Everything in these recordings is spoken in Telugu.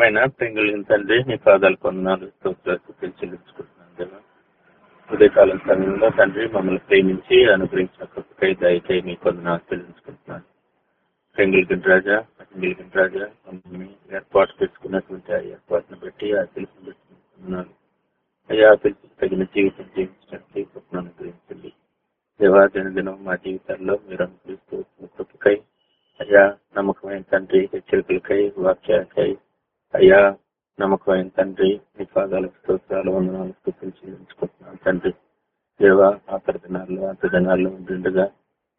నమ్మకమైన పెంగులిన తండ్రి నీ పాదాలు కొన్నాళ్ళు స్తోత్రాలు చెల్లించుకుంటున్నాను దేవా ఉదయకాలం సమయంలో తండ్రి మమ్మల్ని ప్రేమించి అనుగ్రహించిన కృపకై దయకై మీ కొందనాలు చెల్లించుకుంటున్నాను పెంగులిగిన రాజా పెంగులిగిన రాజా మమ్మల్ని ఏర్పాటు పెట్టుకున్నటువంటి ఆ ఏర్పాటును బట్టి ఆ పిలుపుని పెట్టుకుంటున్నాను అయ్యా పిలుపు తగిన జీవితం జీవించడానికి కృపను అనుగ్రహించండి. దేవా దినదినం మా జీవితాల్లో మీరు అనుగ్రహిస్తూ కృపకై అయ్యా నమ్మకమైన తండ్రి హెచ్చరికలకై వాక్యాలకై అయ్యా నమ్మకమైన తండ్రి నీ పాదాలకు స్తోత్రాలు వందనాలు స్థుతులు చెల్లించుకుంటున్నాను. తండ్రి దేవా ఆఖరి దినాల్లో అంత దినాల్లో ఉండిండగా.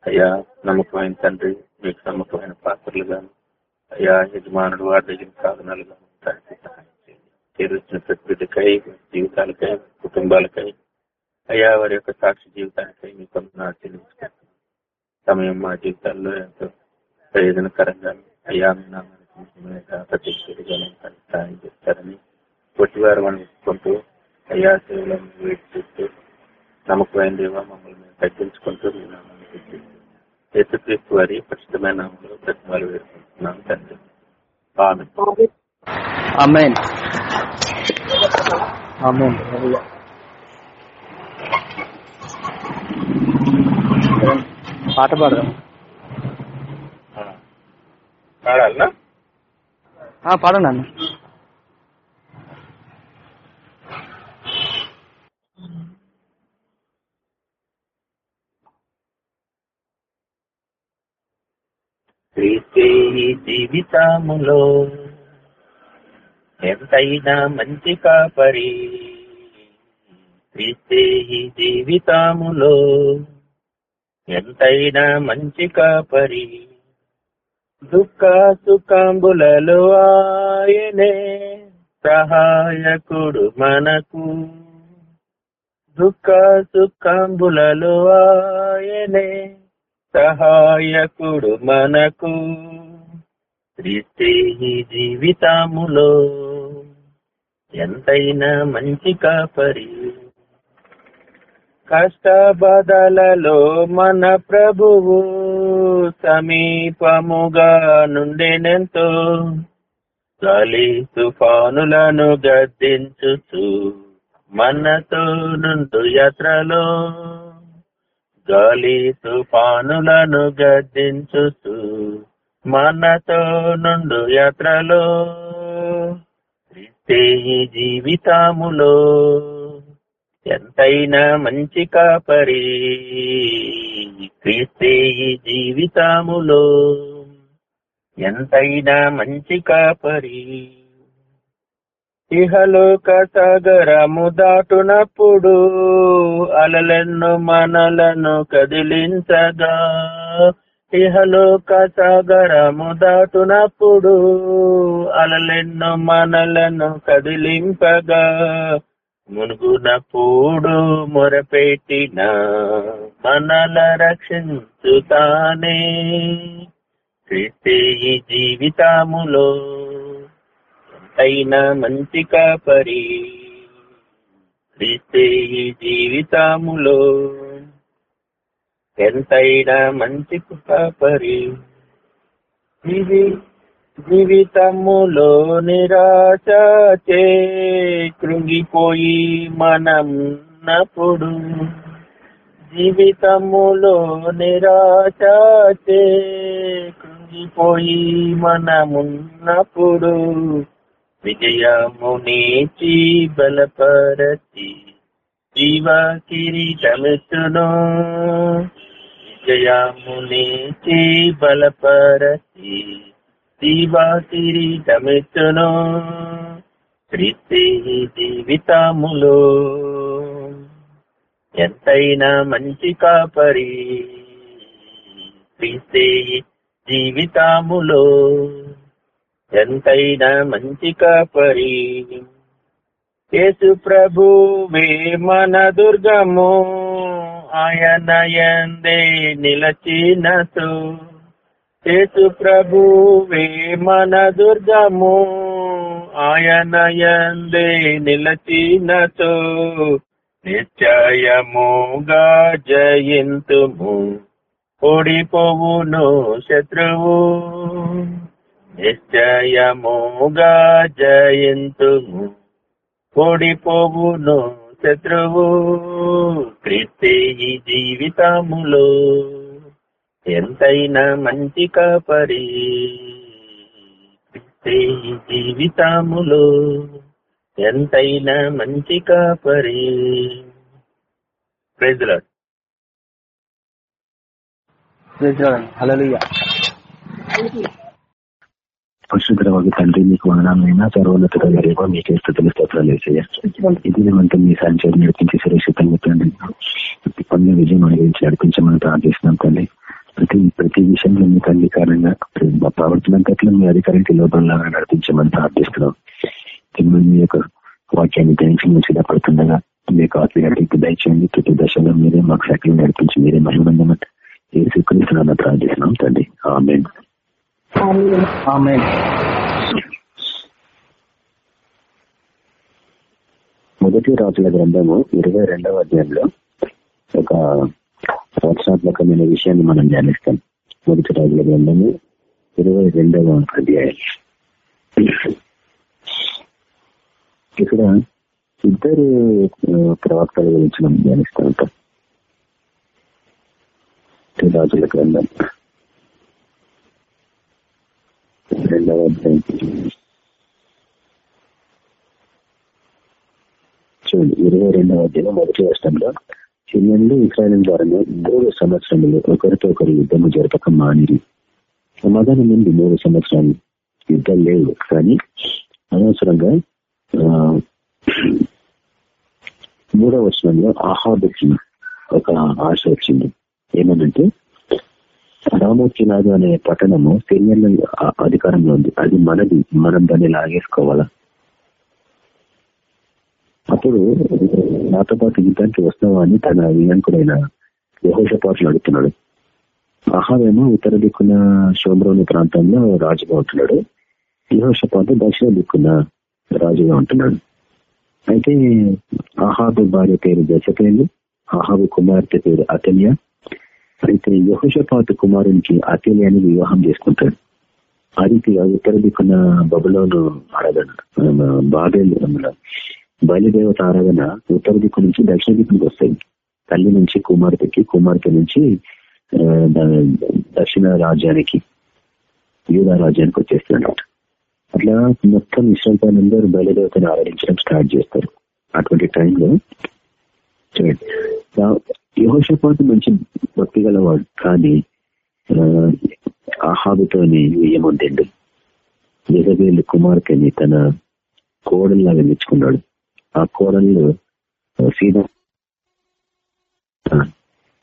అయ్యా నమ్మకమైన తండ్రి మీకు నమ్మకమైన పాత్రలు గాను. అయ్యా యజమానుడు వారి దగ్గర సాధనాలు గాను సహాయం చేయండి చేరువచ్చిన ప్రకృతికై జీవితాలకై కుటుంబాలకై అయ్యా వారి యొక్క సాక్షి జీవితానికై మీ కొందరు చెల్లించుకుంటున్నాను సమయం మా జీవితాల్లో ఎంతో ప్రయోజనకరంగా అయ్యా మీ నాన్న సహాయం చేస్తారని పొట్టివారు మనం ఇచ్చుకుంటూ అయ్యా సేవలను వేడి చూస్తూ నమ్మకమైన దేవా మమ్మల్ని మేము తగ్గించుకుంటూ మీ నామాన్ని యేసుక్రీస్తు వారి పరిశుద్ధమైన నామంలో ప్రతిమాలు వేడుకుంటున్నాం తండ్రి. ఆమె. పాట పాడదాం. పాడాలనా? పాడండి అన్న. క్రీస్తే ఈ జీవితములో ఎంతైనా మంచి కాపరి. క్రీస్తే ఈ జీవితములో ఎంతైనా మంచి కాపరి. దుఃఖ సుఖంబులలో ఆయనే సహాయకుడు మనకు. దుఃఖ సుఖంబులలో ఆయనే సహాయకుడు మనకు. శ్రీ ఈ జీవితములో ఎంతైనా మంచి కాపరి. కష్ట మన ప్రభువు సమీపముగా నుండెనెంతో గాలి తుఫానులను గద్దించుచు మనతో నుండు యాత్రలో. గాలి తుఫానులను గద్దించుచు మనతో నుండు యాత్రలో. క్రీస్తే ఈ జీవితములో ఎంతైనా మంచి కాపరి. క్రీస్తే ఈ ఎంతైనా మంచి కాపరి. ఇహలోక సాగరము దాటునప్పుడు అలలెన్ను మనలను కదిలించగా ఇహలోక సాగరము దాటునప్పుడు అలలెన్ను మనలను కదిలింపగా మునుగునప్పుడు మొరపెట్టిన మనల రక్షించుతానే. క్రీస్తే జీవితాములో ఎంతైనా మంచి కాపరి. క్రీస్తే జీవితాములో ఎంతైనా మంచి కాపరి. ఇది జీవితములో నిరాశ చే కృంగిపోయి మనం నప్పుడు జీవితములో నిరాశ చే కృంగిపోయి మనమున్నప్పుడు విజయము నీచి బలపరచి జీవ కిరీటమిస్తును విజయము నీచి బలపరచి జీవ కిరీటమెత్తును క్రీస్తే జీవితములో. ఎంతైనా మంచి కాపరి క్రీస్తే జీవితములో. ఎంతైనా మంచి కాపరి యేసు ప్రభువే మన దుర్గము ఆయన ఎందే నిలచినతో యేసు ప్రభువే మన దుర్గము ఆయన ఎందే నిలచినతో నిశ్చయముగా జయింతుము. ఓడిపోవును శత్రువు నిశ్చయముగా జయంతుము. ఓడిపోవును శత్రువు క్రిస్తే ఈ జీవితములో ఎంతైనా మంచి కాపరి. జీవితములో ఎంతైనా మంచి కాపరి. తండ్రి మీకు వదనాలైనా. సర్వోన్నత రేపో మీకే స్థుతులు స్తోత్రాలు వేసేయ. ఇది మేమంతా మీ సంచారం నడిపించి సురక్షితంగా తండ్రి పనుల విజయం అనుభవించి నడిపించమని ప్రార్థిస్తున్నాం తండ్రి. ప్రతి ప్రతి విషయంలో మీ అంగీకారంగా మా ప్రవర్తన అంతట్లో మీ అధికారానికి లోపలలాగా నడిపించమని ప్రార్థిస్తున్నాం. మిమ్మల్ని మీ యొక్క వాక్యాన్ని మేము సిద్ధపడుతుండగా మీ యొక్క ఆత్మీయ దయచేయండి. ప్రతి దశలో మీరే మాకు సైకిల్ నడిపించి మీరే మహిళ ఏ ప్రార్థిస్తున్నాం తండ్రి. ఆమె ఆమేన్. మొదటి రాజుల గ్రంథము ఇరవై రెండవ అధ్యాయంలో ఒక సంవత్సరాత్మకమైన విషయాన్ని మనం ధ్యానిస్తాం. మొదటి రాజుల గ్రంథము ఇరవై రెండవ అధ్యాయం. ఇక్కడ ఇద్దరు ప్రవక్తల గురించి మనం ధ్యానిస్తూ ఉంటాం. రాజుల గ్రంథం. రెండవ అధ్యాయం. చూడండి ఇరవై రెండవ అధ్యాయం మొదటి వర్షంలో సిరియన్లు ఇస్రాయల్ ద్వారా మూడు సంవత్సరములు ఒకరితో ఒకరు యుద్ధము జరపక మానిరి. సమాధానం ఉంది మూడు సంవత్సరాలు యుద్ధం లేవు కానీ అనవసరంగా ఆ, మూడవ వచనంలో ఆహాబుకి ఒక ఆశ వచ్చింది. ఏమనంటే రామోకిలాదు అనే పట్టణము సిరియన్ల అధికారంలో ఉంది. అది మనది మనం దాన్ని లాగేసుకోవాలా? అప్పుడు నాతో పాటు యుద్ధానికి వస్తావా అని తన వియంకుడైన యహోషపాట్లు అడుగుతున్నాడు. ఆహావేమో ఉత్తర దిక్కున శోభ్రోని ప్రాంతంలో రాజుగా ఉంటున్నాడు. యహోషపాటు దక్షిణ దిక్కున రాజుగా ఉంటున్నాడు. అయితే ఆహాబు భార్య పేరు దశపేలు ఆహాబు కుమార్తె పేరు అతల్య అయితే యహోషపాతు కుమారునికి అతల్యాని వివాహం చేసుకుంటాడు. ఆ రీతిగా ఉత్తర దిక్కున బబులోను అడగడు బాబేలు బయలుదేవత ఆరాధన ఉత్తర దిక్కు నుంచి దక్షిణ దిక్కునికి వస్తాయి. తల్లి నుంచి కుమార్తెకి కుమార్తె నుంచి దక్షిణ రాజ్యానికి యూదా రాజ్యానికి వచ్చేస్తున్నాడు అట్లా మొత్తం ఇస్రాయల్ అందరూ బయలుదేవతను ఆరాధించడం స్టార్ట్ చేస్తారు. అటువంటి టైంలో చూడండి. యహోషపాతు మంచి భక్తి గలవాడు కానీ ఆహాబుతోని ఏముందండి? యజబేలు కుమార్తెని తన కోడల్లాగా మెచ్చుకున్నాడు. ఆ కోడళ్ళు సీదా ఆ,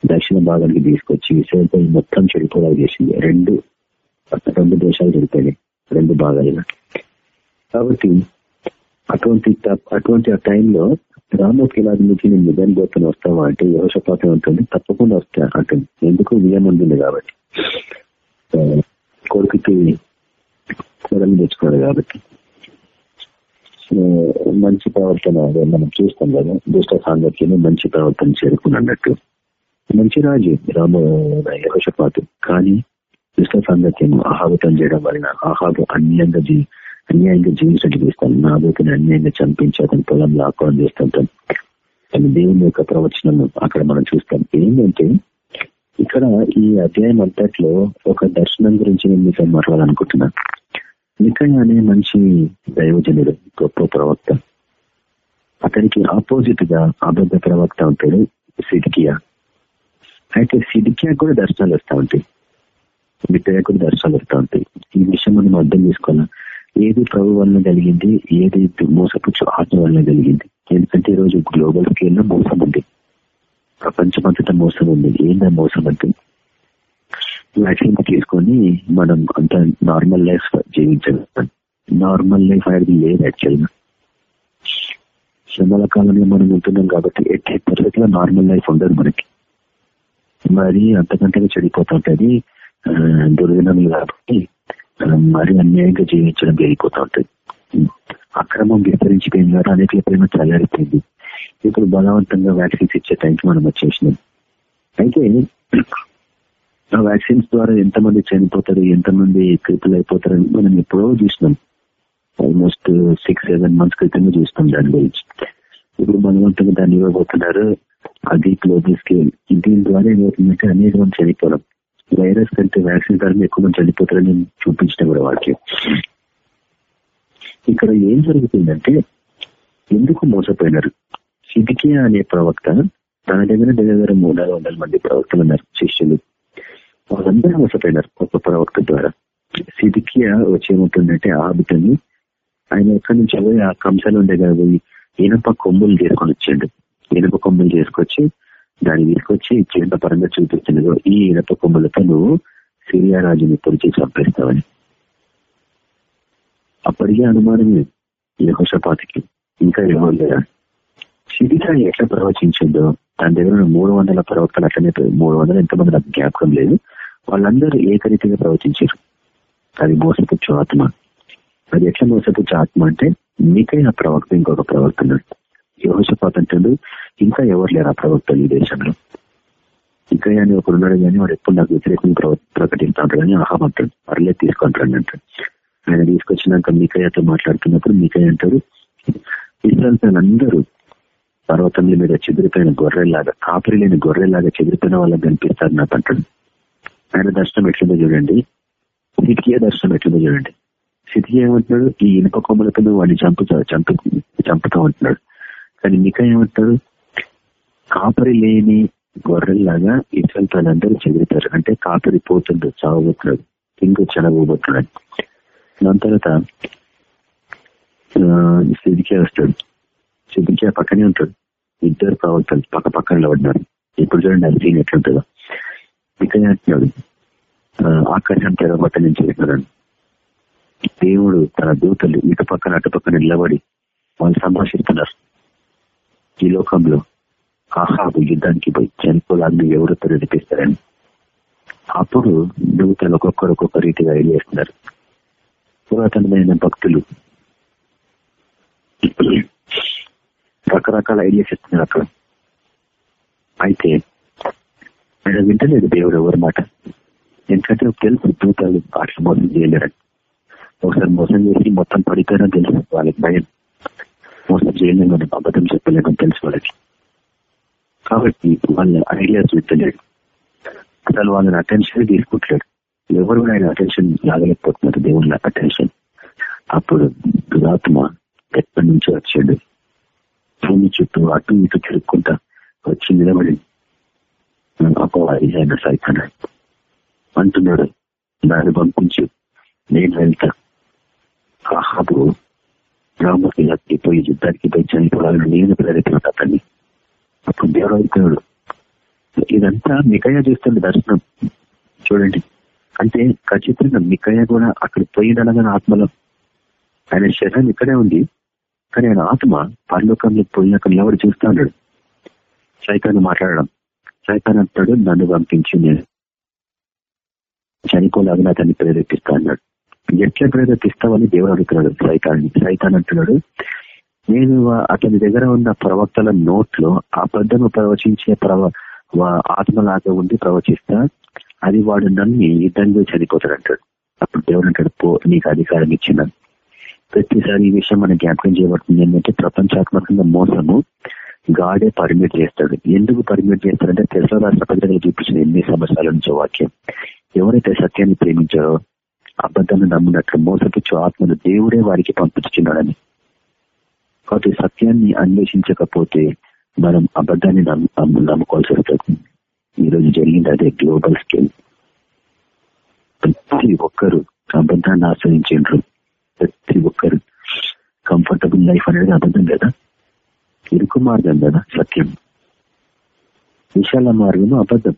దక్షిణ భాగానికి తీసుకొచ్చి ఇస్రాయల్ మొత్తం చెడిపోవడం చేసింది. రెండు రెండు దేశాలు చెడిపోయినాయి రెండు భాగాలుగా. కాబట్టి అటువంటి అటువంటి ఆ టైంలో రామకిలాది నుంచి నేను నిజాన్ని పోతున్న వస్తావా అంటే యోషపాతం ఉంటుంది తప్పకుండా వస్తా అంటుంది. ఎందుకు విజయం ఉంటుంది కాబట్టి. కొడుకుకి కూరలు తెచ్చుకోవాలి కాబట్టి. మంచి ప్రవర్తన మనం చూస్తాం కదా. దుష్ట సాంగత్యం మంచి ప్రవర్తన చేరుకున్నట్టు. మంచి రాజు రామ యహోషపాతు కానీ దుష్ట సాంగత్యం ఆహాబుతం చేయడం వలన ఆహాబు అన్యంగా జీ అన్యాయంగా జీవించడం నా నాబోతుని అన్యాయంగా చంపించి అతని పొలం లాక్కోవడం చేస్తుంటాం. కానీ దేవుని యొక్క ప్రవచనం అక్కడ మనం చూస్తాం. ఏంటంటే ఇక్కడ ఈ అధ్యాయం అంతట్లో ఒక దర్శనం గురించి నేను మీతో మాట్లాడాలనుకుంటున్నా నికయ్య అనే మంచి దైవజనుడు గొప్ప ప్రవక్త. అతనికి ఆపోజిట్గా అబద్ధ ప్రవక్త ఉంటాడు సిడికియా అయితే సిడికియా కూడా దర్శనాలు వస్తూ ఉంటాయి. మిట్టయ్య కూడా దర్శనాలు వస్తూ ఉంటాయి. ఈ విషయం మనం అర్థం చేసుకోవాలా? ఏది ప్రభు వలన కలిగింది ఏది మోసపుచ్చు ఆత్మ వలన కలిగింది? ఎందుకంటే ఈ రోజు గ్లోబల్ స్కేల్లో మోసం ఉంది. ప్రపంచమంతటా మోసం ఉంది. ఏందా మోసం అంటే? వ్యాక్సిన్ తీసుకొని మనం కొంత నార్మల్ లైఫ్ జీవించగలుగుతాం నార్మల్ లైఫ్ అనేది లేదు యాక్చువల్గా శ్రమల కాలంలో మనం ఉంటున్నాం కాబట్టి ఎట్టి పరిస్థితుల్లో నార్మల్ లైఫ్ ఉండదు మనకి. మరి అంతకంటే చెడిపోతుంటది దుర్వినం దుర్దినం కాబట్టి మరి అన్యాయంగా జీవించడం జరిగిపోతూ ఉంటుంది. అక్రమం విస్తరించిపోయింది కాబట్టి అనేకల ప్రేమ చల్లారిపోయింది. ఇప్పుడు బలవంతంగా వ్యాక్సిన్స్ ఇచ్చే టైంకి మనం వచ్చేసినాం. అయితే ఆ వ్యాక్సిన్స్ ద్వారా ఎంతమంది చనిపోతారు ఎంతమంది క్రిపుల్ అయిపోతారని మనం ఎప్పుడో చూసినాం. ఆల్మోస్ట్ సిక్స్ సెవెన్ మంత్స్ క్రితమే చూస్తాం దాని గురించి. ఇప్పుడు బలవంతంగా దాన్ని ఇవ్వబోతున్నారు. అది గ్లోబల్ స్కేల్ దీని ద్వారా ఏమవుతుందంటే అనేక మంది చనిపోవడం. వైరస్ కంటే వ్యాక్సిన్ ద్వారా ఎక్కువ మంది చనిపోతారని చూపించిన కూడా వాక్యం. ఇక్కడ ఏం జరుగుతుందంటే ఎందుకు మోసపోయినారు? సిదికియా అనే ప్రవక్త తన దగ్గర దగ్గర మూడు నాలుగు వందల మంది ప్రవక్తలు ఉన్నారు శిష్యులు. వాళ్ళందరూ మోసపోయినారు ఒక ప్రవక్త ద్వారా. సిదికియా వచ్చేమంటుందంటే ఆ బిడ్డని ఆయన ఎక్కడి నుంచి పోయి ఆ కంసాలు ఉండే కదా పోయి ఇనప కొమ్ములు చేసుకొని వచ్చిండు. ఇనప కొమ్ములు చేసుకొచ్చి దాన్ని తీసుకొచ్చి చిన్న పరంగా చూపించినదో ఈ ఇనప కొమ్ములతో నువ్వు సిరియా రాజుని పొడిచి చంపేస్తావని. అప్పటికే అనుమానమే యహోషపాతికి. ఇంకా ఏమో లేదా సిరిగా ఎట్లా ప్రవచించిందో? దాని దగ్గర మూడు వందల ప్రవక్తలు అట్లనే మూడు వందల ఎంతమంది నాకు జ్ఞాపకం లేదు. వాళ్ళందరూ ఏకరీతిగా ప్రవచించారు. అది మోసపుచ్చు ఆత్మ. అది ఎట్లా మోసపుచ్చు ఆత్మ అంటే మీకైనా ఆ ప్రవక్త ఇంకొక ప్రవక్త ఉన్నాడు. ఇంకా ఎవరు లేరు ఆ ప్రవక్తలు ఈ దేశంలో? ఇంకా అని ఒకరున్నాడు కానీ వాడు ఎప్పుడు నాకు వ్యతిరేకంగా ప్రకటిస్తా ఉంటాడు కానీ ఆహా అంటాడు. అర్లే తీసుకుంటాడు అంటాడు. ఆయన తీసుకొచ్చినాక మీకయ్యతో మాట్లాడుతున్నప్పుడు మీకయ్య అంటారు ఇస్రాయల్ అందరూ పర్వతముల మీద చెదిరిపోయిన గొర్రెలాగా కాపరి లేని గొర్రెలాగా చెదిరిపోయిన వాళ్ళకి కనిపిస్తారు నాకు అంటాడు. ఆయన దర్శనం ఎట్లుందో చూడండి. సిటికియా దర్శనం ఎట్లుందో చూడండి. సిటికి ఏమంటున్నాడు? ఈ ఇనుప కొమ్మలతో వాడిని చంపు చంపు చంపుతా ఉంటున్నాడు కానీ మిక ఏమంటున్నాడు కాపరి లేని గొర్రెల్లాగా ఇసల్ తనందరూ చెదిరితారు. అంటే కాపరి పోతుండ్రు చావబోతున్నాడు ఇంకో చెనబోబోతున్నాడు దాని తర్వాత సిద్ధికే వస్తాడు. సిద్ధికే పక్కనే ఉంటాడు. ఇద్దరు ప్రవక్తలు పక్క పక్కన నిలబడినారు ఇప్పుడు చూడండి అది సీన్ ఎట్లుంటుందో. ఇక్కడ అంటున్నాడు ఆకాశం తెరబట్ట నుంచి పెట్టినాడు దేవుడు తన దూతలు ఇటు పక్కన అటు పక్కన నిలబడి వాళ్ళు సంభాషిస్తున్నారు. ఈ లోకంలో ఆహాబు యుద్ధానికి పోయి చనిపోలాన్ని ఎవరు ప్రేరేపిస్తారని. అప్పుడు దూతలు ఒక్కొక్కరు ఒక్కొక్క రీతిగా వెళ్ళేస్తున్నారు పురాతనమైన భక్తులు రకరకాల ఐడియాస్ ఇస్తున్నారు అక్కడ. అయితే ఆయన వింటలేదు దేవుడు ఎవరి మాట. ఎందుకంటే తెలుసు దూతాలు అట్లా మోసం చేయలేరని ఒకసారి మోసం చేసి మొత్తం పడిపోయారని తెలుసు వాళ్ళకి భయం. మోసం చేయలేము అబద్ధం చెప్పలేము తెలుసు వాళ్ళకి. కాబట్టి వాళ్ళ ఐడియాస్ విత్తలేడు అసలు వాళ్ళని అటెన్షన్ తీసుకుంటలేడు. ఎవరు ఆయన అటెన్షన్ లాగలేకపోతున్నారు దేవుళ్ళ అటెన్షన్ అప్పుడు దురాత్మ ఎక్కడి నుంచి వచ్చాడు. భూమి చుట్టూ అటు ఇటు తిరుక్కుంటా వచ్చి నిలబడింది. అపవాది ఆయన సైతాన్. అంటున్నాడు. దాన్ని పంపించి. నేను వెళ్తా. ఆహాబు రామకి పోయి యుద్ధానికి పోయి చనిపోవాలని నేను ప్రేరేపిన అతన్ని. అప్పుడు దేవుడు అవుతున్నాడు ఇదంతా మికయ్య చేస్తుంది దర్శనం. చూడండి. అంటే ఖచ్చితంగా మికయ్య కూడా అక్కడ పోయిందనగానే ఆత్మలో. ఆయన శరీరం ఇక్కడే ఉంది. కానీ ఆయన ఆత్మ పరలోకంలో పోయి అక్కడ ఎవరు చూస్తా ఉన్నాడు? సైతాన్ని మాట్లాడడం. సైతాన్ అంటాడు నన్ను పంపించి నేను చనిపోలాగా అతన్ని ప్రేరేపిస్తా అన్నాడు. ఎట్లా ప్రేరేపిస్తావని దేవుడు అడుగుతున్నాడు. సైతాన్ని సైతాన్ అంటున్నాడు నేను అతని దగ్గర ఉన్న ప్రవక్తల నోట్లో అబద్ధము ప్రవచించే ప్రవ ఆత్మలాగా ఉండి ప్రవచిస్తా అది వాడు నన్ను యుద్ధంగా చనిపోతాడు అంటాడు అప్పుడు దేవుడు అంటాడు పో నీకు అధికారం ఇచ్చిన ప్రతిసారి ఈ విషయం మనకి జ్ఞాపకం చేయబడుతుంది. ఏంటంటే ప్రపంచాత్మకంగా మోసము గాడే పర్మిట్ చేస్తాడు. ఎందుకు పర్మిట్ చేస్తాడంటే తెలుగు రాష్ట్ర పత్రికలు చూపించిన ఎన్ని సంవత్సరాల నుంచి వాక్యం. ఎవరైతే సత్యాన్ని ప్రేమించారో అబద్ధాన్ని నమ్మినట్లు మోసపుచ్చు ఆత్మను దేవుడే వారికి పంపించున్నాడని కాబట్టి సత్యాన్ని అన్వేషించకపోతే మనం అబద్ధాన్ని నమ్ముకోవాల్సి వస్తుంది. ఈరోజు జరిగింది అదే గ్లోబల్ స్కేల్. ప్రతి ఒక్కరు అబద్ధాన్ని ఆశ్రయించారు ప్రతి ఒక్కరు. కంఫర్టబుల్ లైఫ్ అనేది అబద్ధం కదా? ఇరుకు మార్గం కదా సత్యం. విశాల మార్గం అబద్ధం.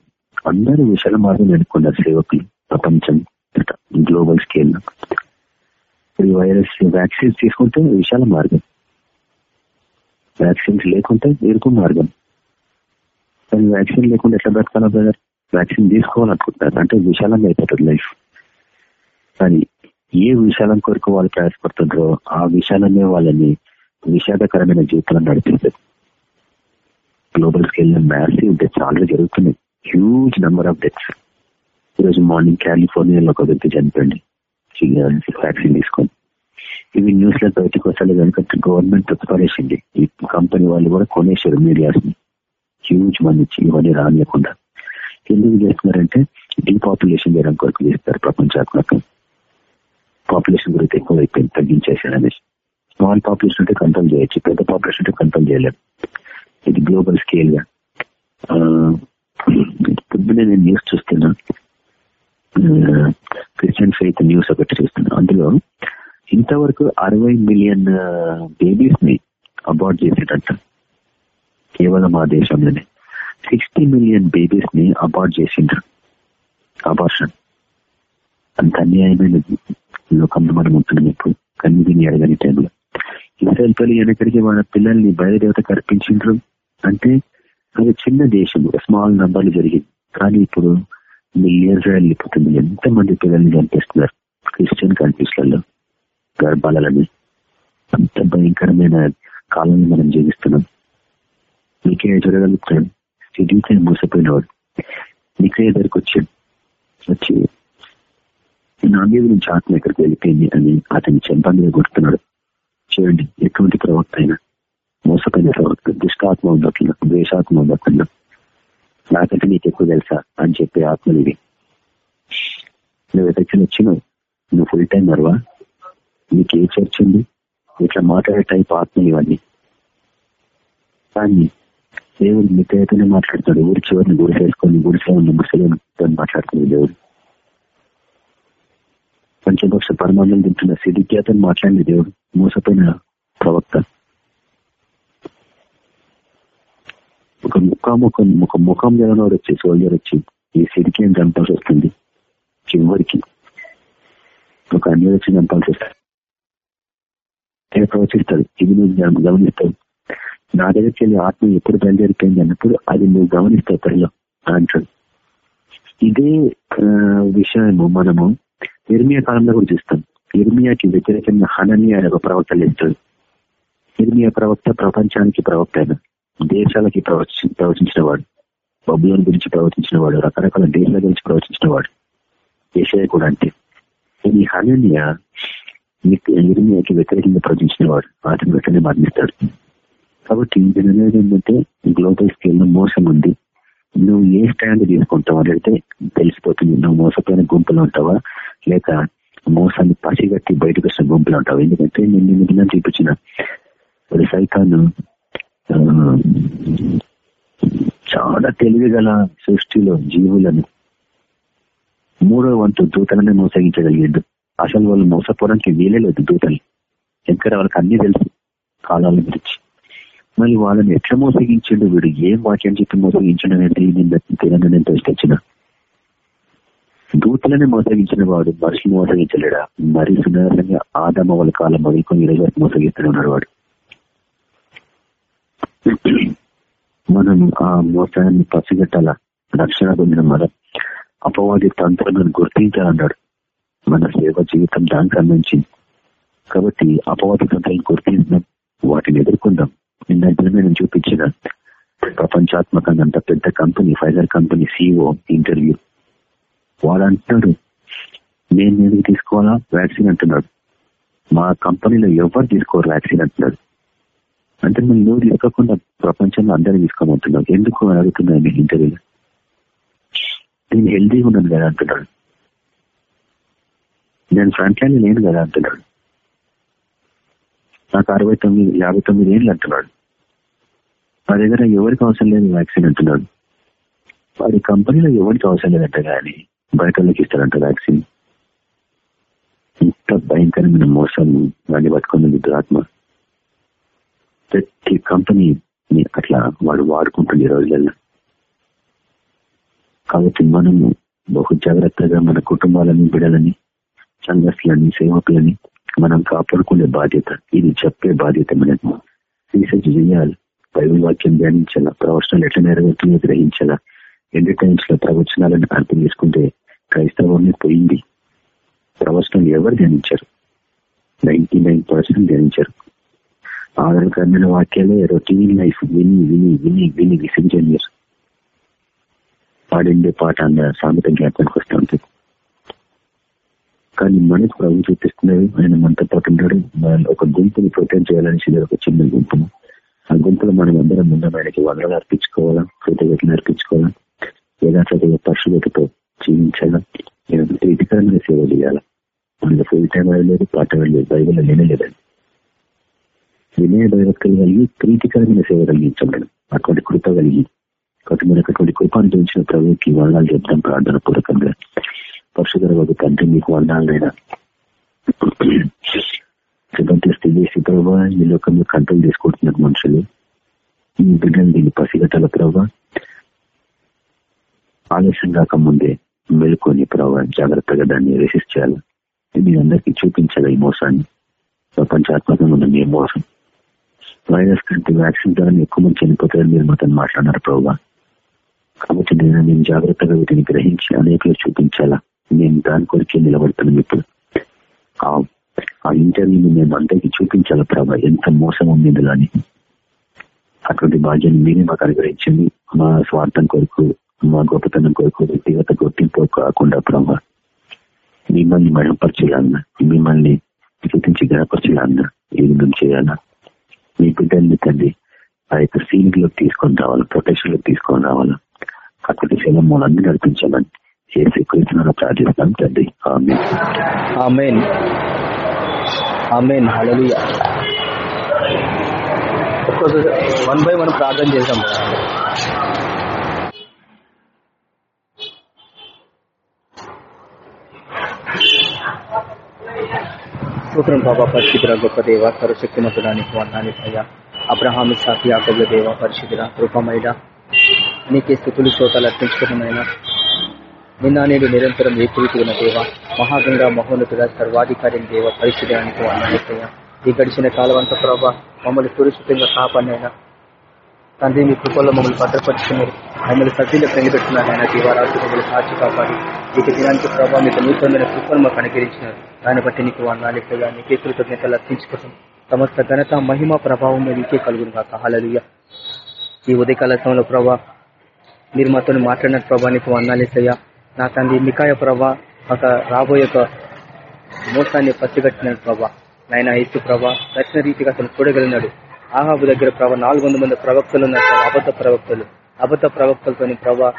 అందరూ విశాల మార్గం ఎన్నుకున్నారు సేవకులు ప్రపంచం గ్లోబల్ స్కేల్లో ఈ వైరస్ వ్యాక్సిన్స్ తీసుకుంటే విశాల మార్గం వ్యాక్సిన్స్ లేకుంటే ఇరుకు మార్గం కానీ వ్యాక్సిన్ లేకుండా ఎట్లా బ్రతకాలా బ్రదర్? వ్యాక్సిన్ తీసుకోవాలనుకుంటున్నారు అంటే విశాలంగా అయిపోతుంది లైఫ్. కానీ ఏ విశాలం కొరకు వాళ్ళు ప్రయాసపడుతుండ్రో ఆ విశాలమే వాళ్ళని విషాదకరమైన జీవితాలను నడిపిస్తుంది గ్లోబల్ స్కేల్లో మ్యాసివ్ డెత్స్ ఆల్రెడీ జరుగుతున్నాయి. హ్యూజ్ నెంబర్ ఆఫ్ డెత్స్ ఈరోజు మార్నింగ్ కాలిఫోర్నియాలో ఒక వ్యక్తి చనిపోయింది. వ్యాక్సిన్ తీసుకొని. ఇవి న్యూస్లో బయటకు వస్తాయి కనుక గవర్నమెంట్ ప్రతిపాదేసింది ఈ కంపెనీ వాళ్ళు కూడా కొనేసారు మీడియాస్ని. హ్యూజ్ మంది ఇవన్నీ రానియకుండా. ఎందుకు చేస్తున్నారంటే డీపాపులేషన్ చేయడం కొరకు చేస్తారు ప్రపంచాత్మకం పాపులేషన్ గురించి ఎక్కువ అయిపోయింది తగ్గించేసాడు అనేసి. స్మాల్ పాపులేషన్ అంటే కంట్రోల్ చేయొచ్చు. పెద్ద పాపులేషన్ ఉంటే కంట్రోల్ చేయలేము ఇది గ్లోబల్ స్కేల్గా. పొద్దునే నేను న్యూస్ చూస్తున్నా. క్రిస్టియన్ ఫెయిత్ న్యూస్ ఒకటి చూస్తున్నా. అందులో ఇంతవరకు అరవై మిలియన్ బేబీస్ని అబార్ట్ చేసేటంట కేవలం ఆ దేశంలోనే. సిక్స్టీ మిలియన్ బేబీస్ని అబార్ట్ చేసిండ్రు. అబార్షన్ అంత అన్యాయమైన లోకంలో మనం ఉంటున్నాం ఇప్పుడు. కన్నీ దీన్ని అడగని టైంలో ఇస్రాయల్ పల్లి వెనకడికి మన పిల్లల్ని బయలుదేవత కల్పించిండ్రు అంటే అది చిన్న దేశం స్మాల్ నంబర్లు జరిగింది. కానీ ఇప్పుడు మిలియన్స్ వెళ్ళిపోతుంది ఎంతమంది పిల్లల్ని కనిపిస్తున్నారు క్రిస్టియన్ కంట్రీస్లలో గర్భాలని అంత భయంకరమైన కాలాన్ని మనం జీవిస్తున్నాం. నీకే చూడగలుగుతాడు సిటీతో మూసపోయినవాడు. నీకే దగ్గరకు వచ్చాడు వచ్చి నా మీద నుంచి ఆత్మ ఎక్కడికి వెళ్ళిపోయింది అని అతని చెంపంగా కొడుతున్నాడు. చూడండి ఎటువంటి ప్రవక్త అయినా మోసపోయిన ప్రవక్త దుష్టాత్మ ఉండట్లేదు ద్వేషాత్మ ఉండట్లేదు నాకంటే నీకు ఎక్కువ తెలుసా అని చెప్పే ఆత్మలు ఇవి నువ్వు ఎక్కడికి వచ్చినావు నువ్వు ఫుల్ టైం మరవా నీకు ఏ చర్చ ఉంది ఇట్లా మాట్లాడే టైప్ ఆత్మ ఇవన్నీ కానీ దేవుడు మిగతాతోనే మాట్లాడతాడు ఊరి చివరిని గుడిసేసుకొని గుడిసే ఉన్న ముసలిని మాట్లాడుతున్నాడు దేవుడు పంచభక్ష పరమాన్నం తింటున్న సిద్ధిక్యాతో మాట్లాడింది దేవుడు మోసపోయిన ప్రవక్త ఒక ముఖం ఒక ముఖం జగనవాడు వచ్చి సోల్జర్ వచ్చి ఈ సిడికి చంపాల్సి వస్తుంది చివరికి ఒక అన్య వచ్చి చంపాల్సి వస్తుంది ప్రవచిస్తాడు ఇది నువ్వు గమనిస్తావు నా దగ్గరికి వెళ్ళి ఆత్మ ఎప్పుడు బయలుదేరిపోయింది అన్నప్పుడు అది నువ్వు గమనిస్తావు త్వరలో అంటాడు ఇదే విషయము మనము నిర్మీయ కాలంలో కూడా చూస్తాం ఇర్మియాకి వ్యతిరేకంగా హనని అనే ఒక ప్రవక్త లేస్తాడు ఇర్మియా ప్రవక్త ప్రపంచానికి ప్రవక్త అయిన దేశాలకి ప్రవచి ప్రవచించిన వాడు బబులోని గురించి ప్రవచించిన వాడు రకరకాల దేశాల గురించి ప్రవచించిన వాడు ఏషయ కూడా అంటే ఈ హనన్య ఇర్మియాకి వ్యతిరేకంగా ప్రవచించిన వాడు అతని వెంటనే మరణిస్తాడు. కాబట్టి దీని అనేది ఏంటంటే గ్లోబల్ స్కేల్లో మోసం ఉంది. నువ్వు ఏ స్టాండ్ తీసుకుంటావు అంటే తెలిసిపోతుంది. నువ్వు మోసపోయిన గుంపులో ఉంటావా? లేక మోసాన్ని పసిగట్టి బయటకు వచ్చిన గుంపులు ఉంటావు. ఎందుకంటే నేను నిన్న చూపించిన ఒక సైతాను చాలా తెలివి గల సృష్టిలో జీవులను మూడో వంతు దూతలనే మోసగించగలిగిండు. అసలు వాళ్ళు మోసపోవడానికి వీలే లేదు దూతలు. ఎందుకంటే వాళ్ళకి అన్ని తెలుసు కాలాల గురించి. మళ్ళీ వాళ్ళని ఎట్లా మోసగించిండు? వీడు ఏం వాక్యం చెప్పి మోసగించడం అనేది నిన్న తెలంగాణ తెచ్చిన దూతలని మోసగించిన వాడు మనుషులు మోసగించలేడా? మరి సుందరంగా ఆదమ వాళ్ళ కాలం మొదలుకొని ఈరోజు వరకు మోసగిస్తూనే ఉన్నాడు వాడు. మనం ఆ మోసాన్ని పసిగట్టాల? రక్షణ పొందిన మన అపవాది తంత్రాలను గుర్తించాలన్నాడు. మన సేవ జీవితం దానికి సంబంధించింది. కాబట్టి అపవాది తంత్రాలను గుర్తించడం వాటిని ఎదుర్కొందాం. నిన్న నేను చూపించిన ప్రపంచాత్మకంగా అంత పెద్ద company Pfizer company CEO interview. వాడు అంటున్నాడు నేను ఎందుకు తీసుకోవాలా? వ్యాక్సిన్ అంటున్నాడు. మా కంపెనీలో ఎవరు తీసుకోరు వ్యాక్సిన్ అంటున్నాడు. అంటే మేము నువ్వు తీసుకోకుండా ప్రపంచంలో అందరూ తీసుకోమంటున్నావు. ఎందుకు అని అడుగుతున్నాను మీ ఇంటర్వ్యూలో? నేను హెల్దీగా ఉన్నాను కదా అంటున్నాడు. నేను ఫ్రంట్ లైన్ లేను కదా అంటున్నాడు. నాకు అరవై తొమ్మిది యాభై తొమ్మిది ఏళ్ళు అంటున్నాడు. మా దగ్గర ఎవరికి అవసరం లేదు వ్యాక్సిన్ అంటున్నాడు. వారి కంపెనీలో ఎవరికి అవసరం లేదంట కానీ బయటలోకి ఇస్తారంట వ్యాక్సిన్ ఇంత భయంకరమైన మోసం వాడిని పట్టుకున్నది దురాత్మ. ప్రతి కంపెనీ అట్లా వాడు వాడుకుంటుంది ఈ రోజులలో కాబట్టి మనము బహు జాగ్రత్తగా మన కుటుంబాలని బిడలని సంఘస్థులని సేవకులని మనం కాపాడుకునే బాధ్యత ఇది చెప్పే బాధ్యత మనకు రీసెర్చ్ చేయాలి. బైబుల్ వాక్యం ధ్యానించాలా? ప్రవచనాలు ఎట్లా నెరవేరుతుందో గ్రహించాలా? ఎండ్ టైమ్స్లో ప్రవచనాలను అర్థం చేసుకుంటే క్రైస్తవాన్ని పోయింది? ప్రవచనాలు ఎవరు ధ్యానించారు? నైన్టీ నైన్ పర్సెంట్ ధ్యానించారు. ఆదరణకరమైన వాక్యాలే రొటీన్ లైఫ్ విని విని విని విని విసిరిజనియర్ పాడిండే పాట అన్న సామెత జ్ఞాపకానికి వస్తూ ఉంటుంది. కానీ మనకు ప్రభు చూపిస్తున్నది ఆయన మనతో పాటు ఉన్నాడు. ఒక గుంపుని ప్రొటెక్ట్ చేయాలని ఒక చిన్న గుంపును. ఆ గుంపులో మనం అందరం ముందు ఆయనకి వందలు అర్పించుకోవాలా? కృతజ్ఞతలు అర్పించుకోవాలా? యథార్థత పరిశుభ్రతతో జీవించాలా నేను ప్రీతికరమైన సేవ చేయాలా మనకి ఫుల్ టైం లేదు పాట లేదు బైబిల్ లేనే లేదండి వినయ భయభక్తులు కలిగి ప్రీతికరమైన సేవ కలిగించండి అటువంటి కృప కలిగి కాబట్టి మనకు అటువంటి కృప అనుభవించిన ప్రభుకి వర్ణాలు చెప్తాం ప్రార్థన పూర్వకంగా పరశుధర ఒక తండ్రి మీకు వర్ణాలైనా స్థితి చేసి ప్రభావ ఈ లోకంలో కంట్రోల్ చేసుకుంటున్నారు మనుషులు ఈ బిడ్డలు దీన్ని పసిగట్టాల ప్రభావ ఆలస్యం కాకముందే మెలుకొని ప్రభావ జాగ్రత్తగా దాన్ని రెసిస్ట్ చేయాలి. మీ అందరికీ చూపించాలి ఈ మోసాన్ని. ప్రపంచాత్మకంగా ఉన్న మీ మోసం. వైరస్ కంటే వ్యాక్సిన్ ద్వారా ఎక్కువ మంది చనిపోతారని మీరు మాతో మాట్లాడారు ప్రభావ కాబట్టి నేను నేను జాగ్రత్తగా వీటిని గ్రహించి అనేకలు చూపించాలా? నేను దాని కొరికే నిలబడుతున్నాను ఇప్పుడు. ఆ ఇంటర్వ్యూని మేము అందరికీ చూపించాలా ప్రభా ఎంత మోసం ఉంది ఇందులో అని. అటువంటి బాధ్యతను మీరే మాకు అనుగ్రహించింది మా స్వార్థం కొరకు మా గొప్పతనం కొరకు వ్యక్తిగత గుర్తింపు కాకుండా ప్రభావ మిమ్మల్ని మయంపరచేయాలన్నా మిమ్మల్ని చూపించి గణపరచేయాలన్నా ఏది మేము చేయాలా? మీ బిడ్డల్ని తండ్రి ఆ యొక్క సీలింగ్లోకి తీసుకొని రావాలి ప్రొటెక్షన్లోకి తీసుకొని రావాలా? అక్కడి శైలం మూలన్నీ నడిపించాలని ఏ స్వీకరించిన ప్రార్థిస్తాం తండ్రి amen. Amen. Hallelujah one by one ప్రార్థన చేశాం. స్తోత్రం బాబా పరిశుద్ధుల గొప్ప దేవ సర్వశక్తిమంతుడానికి వందానికి అయ్యా. అబ్రహామి సాకి ఆకవ్య దేవ పరిశుద్ధుల కృపమైడ నీకే స్థుతులు శ్రోతాలు అర్పించుకున్నమైన నిన్న నేను నిరంతరం ఏకరీతిగిన దేవ మహాగంగా మహోన్నతుడ సర్వాధికారి దేవ పరిశుద్ధానికి వందానికి అయ్యా. ఈ గడిచిన కాలవంత ప్రభావ మమ్మల్ని సురక్షితంగా కాపాడినైనా తండ్రి మీ కృపల్లో మమ్మల్ని భద్రపరుచుకున్నారు మమ్మల్ని సజ్జీలో పెంగిపెట్టున్నారు ఆయన దీవారాజు మమ్మల్ని సాక్షి కాపాడి. మీకు దినానికి ప్రభావ మీకు నూతనమైన కృపను మాకు అనుగ్రహించినారు. దాన్ని బట్టి నీకు వందాలికగా నీకే కృతజ్ఞతలు అర్పించుకోసం సమస్త ఘనత మహిమ ప్రభావం మీకే కలుగును కాక హలలుయ ఈ ఉదయకాల సమయంలో ప్రభా మీరు మాతో మాట్లాడిన ప్రభా నీకు వందాలేసయ్యా నా తండ్రి మికాయ ప్రభా ఒక రాబోయే మోసాన్ని పసిగట్టిన ప్రభా. నాయన ఇసు ప్రభా దర్శన రీతిగా అతను చూడగలిగినాడు. ఆహాబు దగ్గర ప్రభా నాలుగు వందల మంది ప్రవక్తలు ఉన్నారు అబద్ధ ప్రవక్తలు. అబద్ధ ప్రవక్తలతో ప్రభా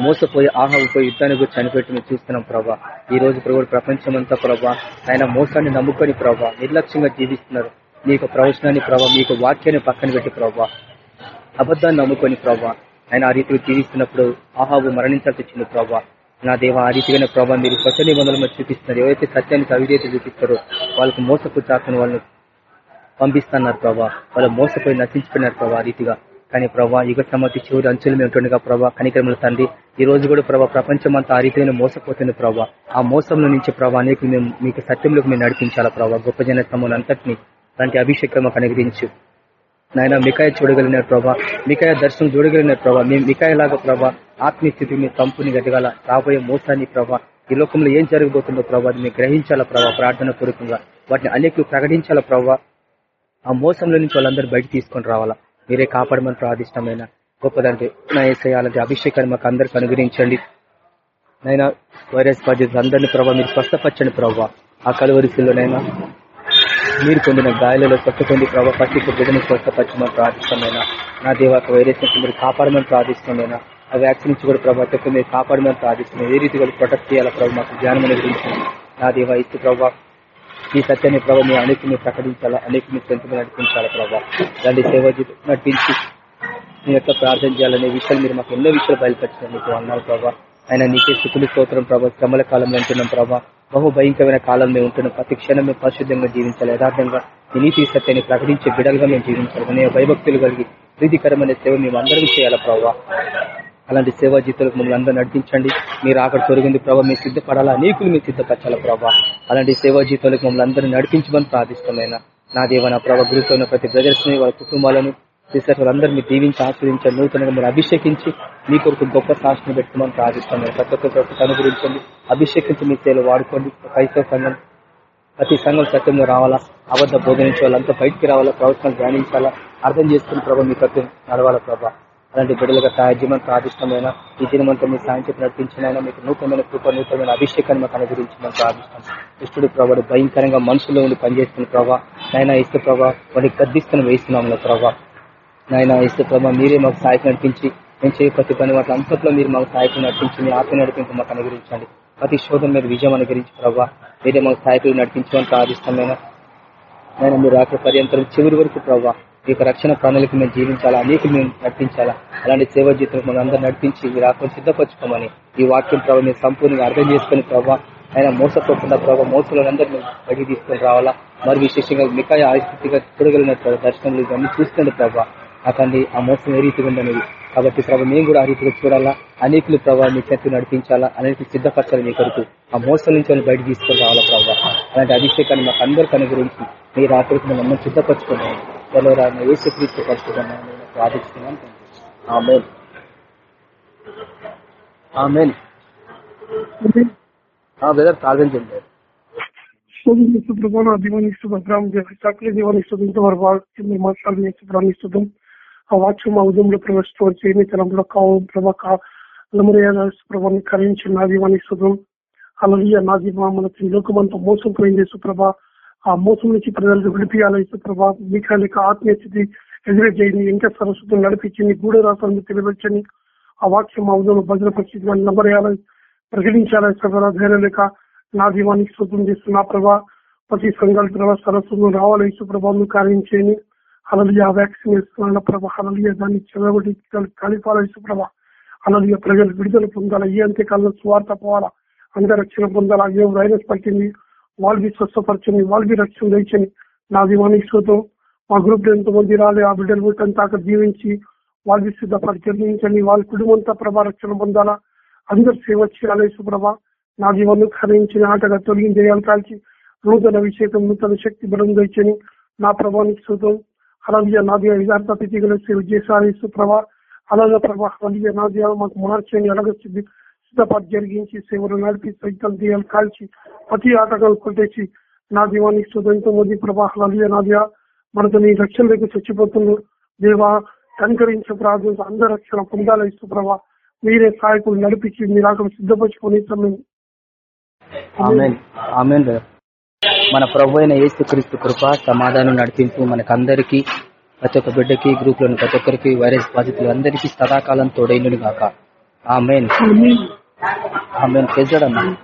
మోసపోయి ఆహాబుపోయి యుద్ధాన్ని గురించి చనిపెట్టి మేము చూస్తున్నాం ప్రభా. ఈ రోజు ప్రభు ప్రపంచమంతా ప్రభా ఆయన మోసాన్ని నమ్ముకొని ప్రభా నిర్లక్ష్యంగా జీవిస్తున్నారు. మీకు ప్రవచనాన్ని ప్రభా మీకు వాక్యాన్ని పక్కన పెట్టి ప్రభా అబద్ధాన్ని నమ్ముకొని ప్రభా ఆయన ఆ రీతిలో జీవిస్తున్నప్పుడు ఆహాబు మరణించాల్సి వచ్చింది ప్రభా. నా దేవ ఆ రీతిగానే ప్రభావ మీరు కొత్త నిబంధనలు చూపిస్తున్నారు. ఎవరైతే సత్యానికి అవిధేత చూపిస్తారో వాళ్ళకి మోసపు చాకుని వాళ్ళని పంపిస్తున్నారు ప్రభా. వాళ్ళు మోసపోయి నశించిపోయినారు ప్రభా రీతిగా. కానీ ప్రభా యుగ సమతి చివరి అంచులు మేము ఉంటుండగా ప్రభా కనికరముల తండ్రి ఈ రోజు కూడా ప్రభా ప్రపంచం అంతా ఆ రీతిగా మోసపోతుంది ప్రభా. ఆ మోసంలో నుంచి ప్రభా అనేక మేము మీకు సత్యంలోకి మేము నడిపించాలా ప్రభా. గొప్ప జన సమూహం అంతటిని అలాంటి అభిషేకం మాకు అనుగ్రహించు. నాయన మికాయ చూడగలిగిన ప్రభా. మికాయ దర్శనం చూడగలిగిన ప్రభా. మేము మికాయ లాగా ప్రభా ఆత్మీయ స్థితి మీ కంపుని గదగాల రాబోయే మోసాన్ని ప్రభా ఈ లోకంలో ఏం జరగబోతుందో ప్రభా అది మేము గ్రహించాలా ప్రభా ప్రార్థన పూర్వకంగా. వాటిని అనేకలు ప్రకటించాలా ప్రభా ఆ మోసంలో నుంచి వాళ్ళందరూ బయట తీసుకొని రావాలా? మీరే కాపాడమని ప్రార్థిష్టమైన గొప్పదంటే నా ఏసయాలంటే అభిషేకాన్ని మాకు అందరికి అనుగ్రహించండి. నైనా వైరస్ బాధ్యత అందరినీ ప్రభావ మీరు స్వస్థపచ్చండి ప్రభావ ఆ కలువరిశిల్లోనైనా మీరు పొందిన గాయాలలో స్వస్థ పొంది ప్రభావ పట్టి బిడ్డను స్వస్థపచ్చమని ప్రార్థిష్టమైన నా దేవాక వైరస్ నుంచి మీరు కాపాడమని ప్రార్థిష్టమైన ఆ వ్యాక్సిన్ నుంచి కూడా ప్రభావ తక్కువ మీరు కాపాడమని ప్రార్థిస్తున్నాం ఏ రీతి కూడా ప్రొటెక్ట్ చేయాలా ప్రభావ మాకు జ్ఞానం అనుగ్రహించండి. నా దేవ ఇస్తు ప్రభావ ఈ సత్యాన్ని ప్రభావ మీ అనేకని ప్రకటించాలా? అనేకని చెంతగా నడిపించాలా ప్రభావ దాన్ని సేవ నడిపించి మీ యొక్క ప్రార్థన చేయాలనే విషయాలు మీరు మాకు ఎన్నో విషయాలు బయలుపరిచారు మీకు అన్నారు ప్రభావ ఆయన నీకే స్థితులు స్తోత్రం ప్రభావ శ్రమల కాలంలో ఉంటున్నాం ప్రభావ బహు భయంకరమైన కాలం మేము ఉంటున్నాం. ప్రతి క్షణం మేము పరిశుద్ధంగా జీవించాలి. యథార్థంగా ఈ నీతి సత్యాన్ని ప్రకటించే బిడలుగా మేము జీవించాలి. అనే భయభక్తులు కలిగి ప్రీతికరమైన సేవ మేము అందరం చేయాలి ప్రభావ అలాంటి సేవా జీతాలకు మమ్మల్ని అందరూ నడిపించండి. మీరు అక్కడ తొలగింది ప్రభావ మీరు సిద్ధపడాలా? నీకులు మీరు సిద్ధపరచాలా ప్రభావ అలాంటి సేవా జీతాలకు మమ్మల్ని అందరూ నడిపించమని ప్రార్థిష్టమైన నా దేవ నా ప్రభావ గురుతో ఉన్న ప్రతి బ్రదర్స్ వాళ్ళ కుటుంబాలను సిస్టర్స్ వాళ్ళందరూ మీరు దీవించి ఆశ్రయించండి నూతనంగా మీరు అభిషేకించి మీ కొరకు గొప్ప సాక్షిని పెట్టుకోమని ప్రార్థిస్తాను ప్రతి ఒక్క ప్రతి అభిషేకించి మీ సేవలు వాడుకోండి. క్రైస్తవ సంఘం ప్రతి సంఘం సత్యంలో రావాలా? అబద్ధ బోధించాలంతా వాళ్ళంతా బయటికి రావాలా? ప్రవచనాలు ధ్యానించాలా? అర్థం చేసుకుని ప్రభావ మీ సత్యం నడవాలా ప్రభా? అలాంటి బిడ్డలుగా సాధ్యమని ప్రార్థిష్టమైన ఈ దినమంతా మీ సాయం చెప్పి నడిపించిన మీకు నూతనమైన కృప నూతనమైన అభిషేకాన్ని మాకు అనుగ్రహించమని ప్రార్థిస్తాం. ఇష్టడు ప్రభావ భయంకరంగా మనసులో ఉండి పనిచేస్తున్న ప్రభావ నాయన ఇస్తే ప్రభావ వాడికి గద్దిస్తున్న వేస్తున్నాం ప్రభావ నాయన ఇస్తే ప్రభావ మీరే మాకు సహాయకు నడిపించి మేము చేయ ప్రతి పని వాటి అంతట్లో మీరు మాకు సహాయకులు నడిపించి మీ ఆత్మ నడిపించి మాకు అనుగ్రహించండి. ప్రతి శోధన మీద విజయం అనుగ్రహించి ప్రభావ మీరే మాకు సాయకులు నడిపించమని ప్రార్థిస్తాం నేను మీరు రాత్రి పర్యంతరం చివరి వరకు ప్రభావ ఈ యొక్క రక్షణ ప్రణాళిక మేము జీవించాలా? అనేకులు మేము నడిపించాలా? అలాంటి సేవ జీవితం మనం అందరూ నడిపించి మీరు ఆత్మ సిద్ధపరచుకోమని ఈ వాక్యం ప్రభావ మీరు సంపూర్ణంగా అర్థం చేసుకుని ప్రభావ ఆయన మోసపోకుండా ప్రభావ మోసలందరూ మేము బయటికి తీసుకొని రావాలా? మరి విశేషంగా మికాయ ఆస్థితిగా చూడగలిగిన దర్శనం ఇవన్నీ ప్రభావ ఆ తండ్రి ఆ మోసం ఏ రీతిగా ఉండనేది కాబట్టి ప్రభావ మేము కూడా ఆ రీతిగా చూడాలా? అనేకులు ప్రభావ మీ చెట్టు నడిపించాలా? అనేక సిద్ధపరచాలి మీ కొరకు. ఆ మోసం నుంచి వాళ్ళు బయట తీసుకొని రావాలా ప్రభావ అలాంటి అభిషేకాన్ని మాకు అందరికీ అనుగురించి మీ రాత్రికి మమ్మల్ని సిద్ధపరచుకున్నాం తెలవరా ఏ శక్తి పరచుకున్నాను ప్రార్థిస్తున్నాను ఆమెన్. ఆమెన్. బ్రదర్ ప్రార్థించండి శోధించు ప్రభావం దీవానికి భద్రం సకల దీవానికి ఇంతవరకు వాక్యం మాట్లాడిన శుభ్రాన్ని ఆ వాక్యం ఆ ఉదయంలో ప్రవేశిస్తూ చేయని తలంలో కావు ప్రభా కాలమర్యాద కరించి నా దీవానికి సుధం అలలియ నా మన లోకమంతా మోసం పోయింది సుప్రభ. ఆ మోసం నుంచి ప్రజలకు విడిపియాలి సుప్రభ. మీకు లేక ఆత్మీయ స్థితి ఎదురు ఇంకా సరస్వతం నడిపించింది. గూడ రాష్ట్రాన్ని తెలియవచ్చని ఆ వాక్యం ఆ ఉదయం భద్రపరిచి నమ్మరేయాలి ప్రకటించాలి సభ ధైర్యం లేక నా దీవానికి శుద్ధం చేస్తున్న ప్రభా. ప్రతి సంఘాల ప్రభా సరస్సును రావాలి సుప్రభావం కార్యం చేయని అలలియా వ్యాక్సిన్ వేసుకున్న ప్రభా అలలియా దాన్ని చెరగొట్టి కలిపాలి సుప్రభ అలలియా ప్రజలు విడుదల పొందాలా? ఏ అంత్యకాలంలో స్వార్థ పోవాలా? అందరూ రక్షణ పొందాలా? ఏ వైరస్ పట్టింది వాళ్ళకి స్వస్థపరచని వాళ్ళకి రక్షణ తెచ్చని నా దీవానికి శోతం మా గ్రూప్ ఎంతమంది రాలే ఆ బిడ్డలు అంతా అక్కడ జీవించి వాళ్ళకి సిద్ధపరిచండి వాళ్ళ కుటుంబంతా ప్రభా రక్షణ పొందాలా? అందరు సేవ చేయాలి సుప్రభ నా జీవనం ఖరించిన ఆటగా తొలగించేయాలి కాల్చి నూతన అభిషేకం నూతన శక్తి బలం తెచ్చని నా ప్రభానికి శుతం అలాగే నాది యథార్థ తిథిగల సేవ చేశారు సుప్రభ అలాగే ప్రభా అలాగే నాది మాకు మార్చని అలాగే సిద్ధపాటు జరిగించి సేవలు నడిపి సైతం తీయాలి కాల్చి ప్రతి ఆటగాలు కొట్టేసి నా దీవానికి సుతంతో మోదీ ప్రభా అలాగే నాదియా మనతో నీ రక్షణ దగ్గర చచ్చిపోతున్నారు దేవా కనుకరించే ప్రార్థన అందరి రక్షణ పొందాలి సుప్రభ మీరే సహాయకులు నడిపించి మీరు ఆటలు సిద్ధపరచుకొని సమయం ఆమెన్ ఆమెన్ మన ప్రభు అయిన ఏసుక్రీస్తు కృప సమాధానం నడిపింపు మనకందరికీ ప్రతి ఒక్క బిడ్డకి గ్రూప్లోని ప్రతి ఒక్కరికి వైరస్ బాధితులు అందరికీ సదాకాలం తోడైనను గాక. ఆమెన్. ఆమెన్. చేశాడన్నా